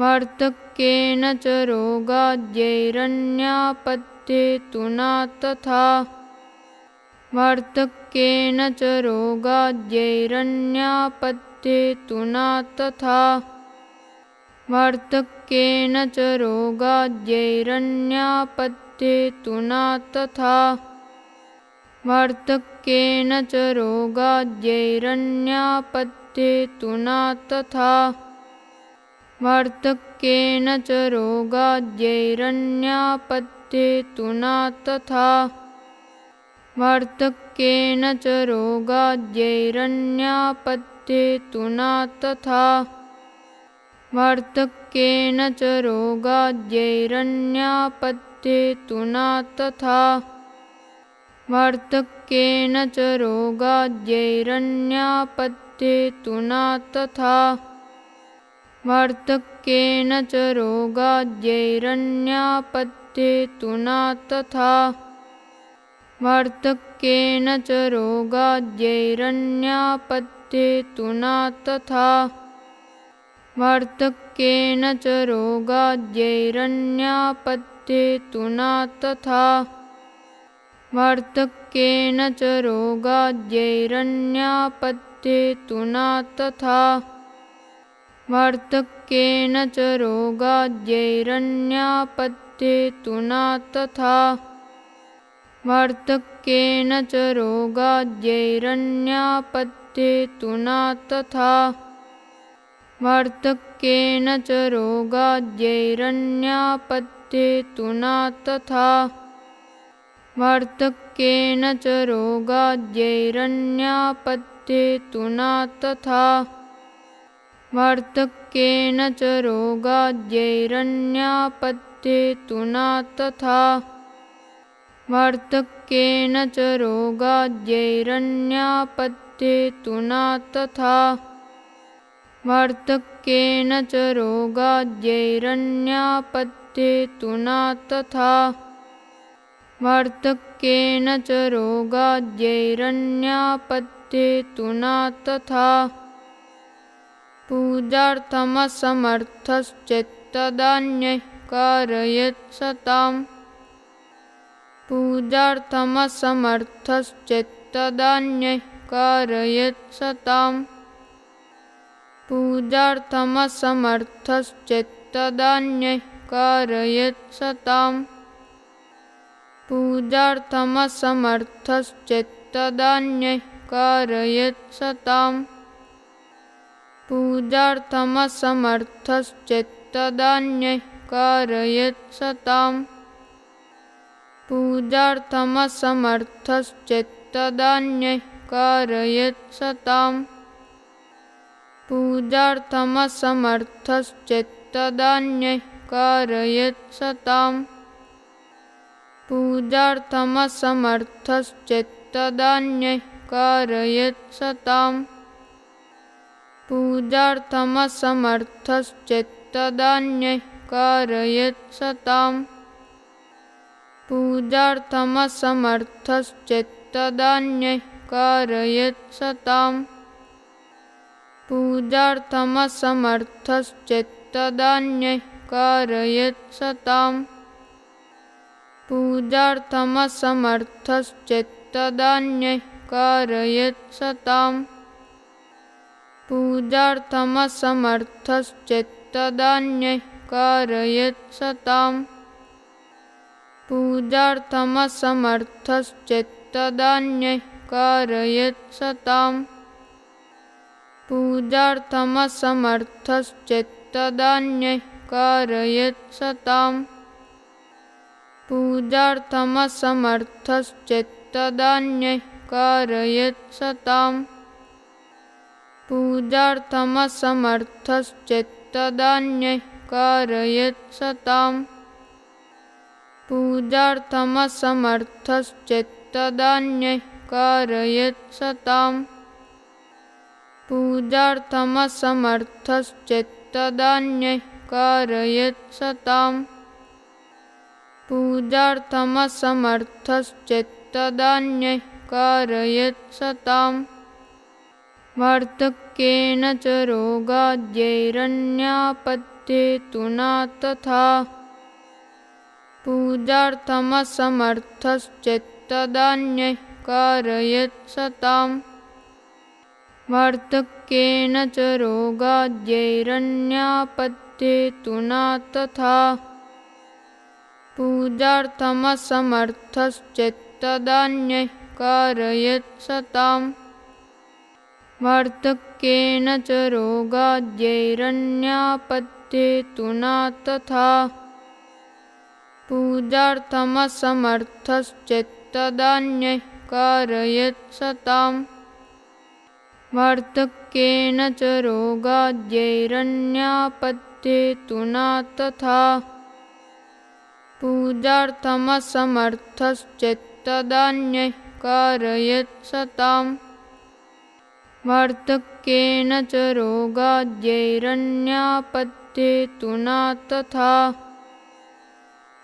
वर्धक्येन च रोगाद्यैरन्यापत्ये तु न तथा वर्धक्येन च रोगाद्यैरन्यापत्ये तु न तथा वर्धक्येन च रोगाद्यैरन्यापत्ये तु न तथा वार्धक्येन च रोगाद्यैरन्यापत्ये तु न तथा वार्धक्येन च रोगाद्यैरण्यापत्ये तु न तथा वार्धक्येन च रोगाजैरण्यापथ्ये तु न तथा वार्धक्येन च रोगाजैरण्यापथ्ये तु न तथा वार्धक्येन च रोगाजैरण्यापथ्ये तु न तथा वार्धक्येन च रोगाजैरण्यापत्ये तु न तथा। वार्धक्येन च रोगाजैरण्यापत्ये तु न तथा। वार्धक्येन च रोगाजैरण्यापत्ये तु न तथा। वार्धक्येन च रोगाजैरण्यापत्ये तु न तथा। भर्तक्येन च रोगाद्यैरण्यापत्ये तु न तथा भर्धक्येन च रोगाद्यैरण्यापत्ये तु न तथा भर्धक्येन च रोगाद्यैरण्यापत्ये तु न तथा भर्धक्येन च रोगजैरण्यापथ्ये तु न तथा वार्धक्येन च रोगाजैरण्यापथ्ये तु न तथा। वार्धक्येन च रोगाजैरण्यापथ्ये तु न तथा। वार्धक्येन च रोगाजैरण्यापथ्ये तु न तथा। वार्धक्येन च रोगाजैरण्यापथ्ये तु न तथा। पूजार्थमसमर्थश्चेत्तदान्यैः कारयेत् सताम् पूजार्थमसमर्थश्चेत्तदान्यैः कारयेत् सताम् पूजार्थमसमर्थश्चेत्तदान्यैः कारयेत् सताम् पूजार्थमसमर्थश्चेत्तदान्यैः कारयेत् सताम् पूजार्थमसमर्थश्चेत्तदान्यैः कारयेत् सताम् पूजार्थमसमर्थश्चेत्तदान्यैः कारयेत् सताम् पूजार्थमसमर्थश्चेत्तदान्यैः कारयेत् सताम् पूजार्थमसमर्थश्चेत्तदान्यैः कारयेत् सताम् पूजार्थमसमर्थश्चेत्तदान्यैः कारयेत् सताम् पूजार्थमसमर्थश्चेत्तदान्यैः कारयेत् सताम् पूजार्थमसमर्थश्चेत्तदान्यैः कारयेत् सताम् पूजार्थमसमर्थश्चेत्तदान्यैः कारयेत् सताम् पूजार्थमसमर्थश्चेत्तदान्यैः कारयेत् सताम् पूजार्थमसमर्थश्चेत्तदान्यैः कारयेत् सताम् पूजार्थमसमर्थश्चेत्तदान्यैः कारयेत् सताम् पूजार्थमसमर्थश्चेत्तदान्यैः कारयेत् सताम् पूजार्थमसमर्थश्चेत्तदान्यैः कारयेत् सताम् पूजार्थमसमर्थश्चेत्तदान्यैः कारयेत् सताम् पूजार्थमसमर्थश्चेत्तदान्यैः कारयेत् सताम् पूजार्थमसमर्थश्चेत्तदान्यैः कारयेत् सताम् र्धक्येन च रोगाद्यैरन्यापत्ये तु न तथा पूजार्थमसमर्थश्चेत्तदन्यै कारयत्सताम्। वर्धक्येन च रोगाद्यैरन्यापत्ये तु न तथा पूजार्थमसमर्थश्चेत्तदन्ये कारयत्सताम्। वार्धक्येन च रोगाद्यैरन्यापत्येतु न तथा पूजार्थमसमर्थश्चेत्तदान्यैः कारयत्सताम् वार्धक्येन च रोगाद्यैरन्यापत्येतु न तथा पूजार्थमसमर्थश्चेत्तदान्यैः कारयत्सताम् वार्धक्येन च रोगाद्यैरन्यापत्येतु न तथा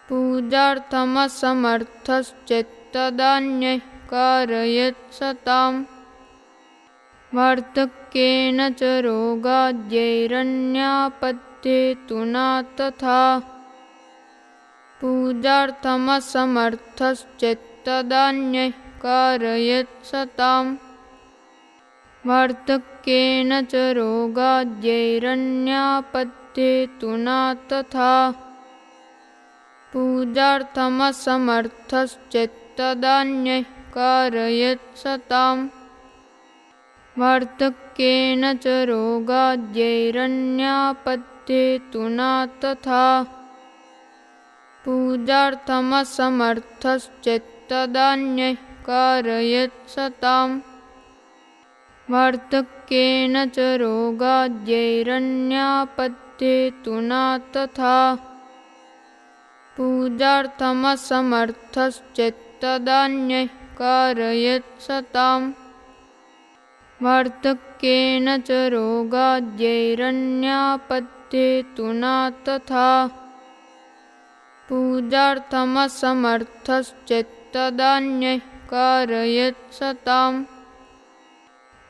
पूजार्थमसमर्थश्चेत्तदान्यैः कारयत्सताम्। वार्धक्येन च रोगाद्यैरन्यापत्येतु न तथा पूजार्थमसमर्थश्चेत्तदान्यैः कारयत्सताम् वार्धक्येन च रोगाद्यैरन्यापत्येतु न तथा पूजार्थमसमर्थश्चेत्तदान्यैः कारयत्सताम् वार्धक्येन च रोगाद्यैरन्यापत्येतु न तथा पूजार्थमसमर्थश्चेत्तदान्यैः कारयत्सताम् वार्धक्येन च रोगाद्यैरन्यापत्येतु न तथा पूजार्थमसमर्थश्चेत्तदान्यैः कारयत्सताम् वार्धक्येन च रोगाद्यैरन्यापत्येतु न तथा पूजार्थमसमर्थश्चेत्तदान्यैः कारयत्सताम्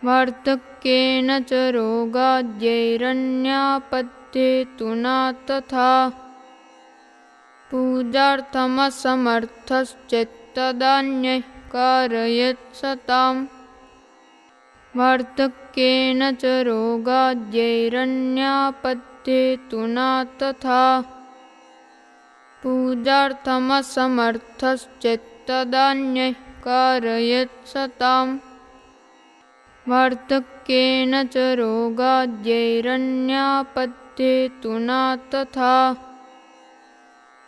वार्धक्येन च रोगाद्यैरन्यापत्येतु न तथा पूजार्थमसमर्थश्चेत्तदान्यैः कारयत्सताम्। वार्धक्येन च रोगाद्यैरन्यापत्येतु न तथा पूजार्थमसमर्थश्चेत्तदान्यैः कारयत्सताम् वार्धक्येन च रोगाद्यैरन्यापत्येतु न तथा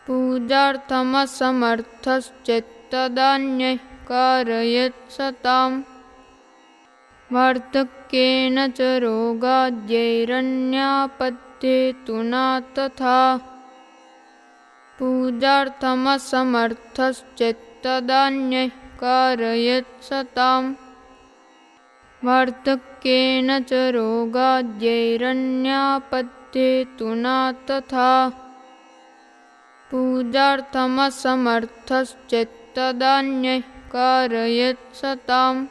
पूजार्थमसमर्थश्चेत्तदान्यैः कारयत्सताम् वार्धक्येन च रोगाद्यैरन्यापत्येतु न तथा पूजार्थमसमर्थश्चेत्तदान्यैः कारयत्सताम् वार्धक्येन च च रोगाद्यैरन्यापत्येतु न तथा पूजार्थमसमर्थश्चेत्तदान्यैः कारयत्सताम्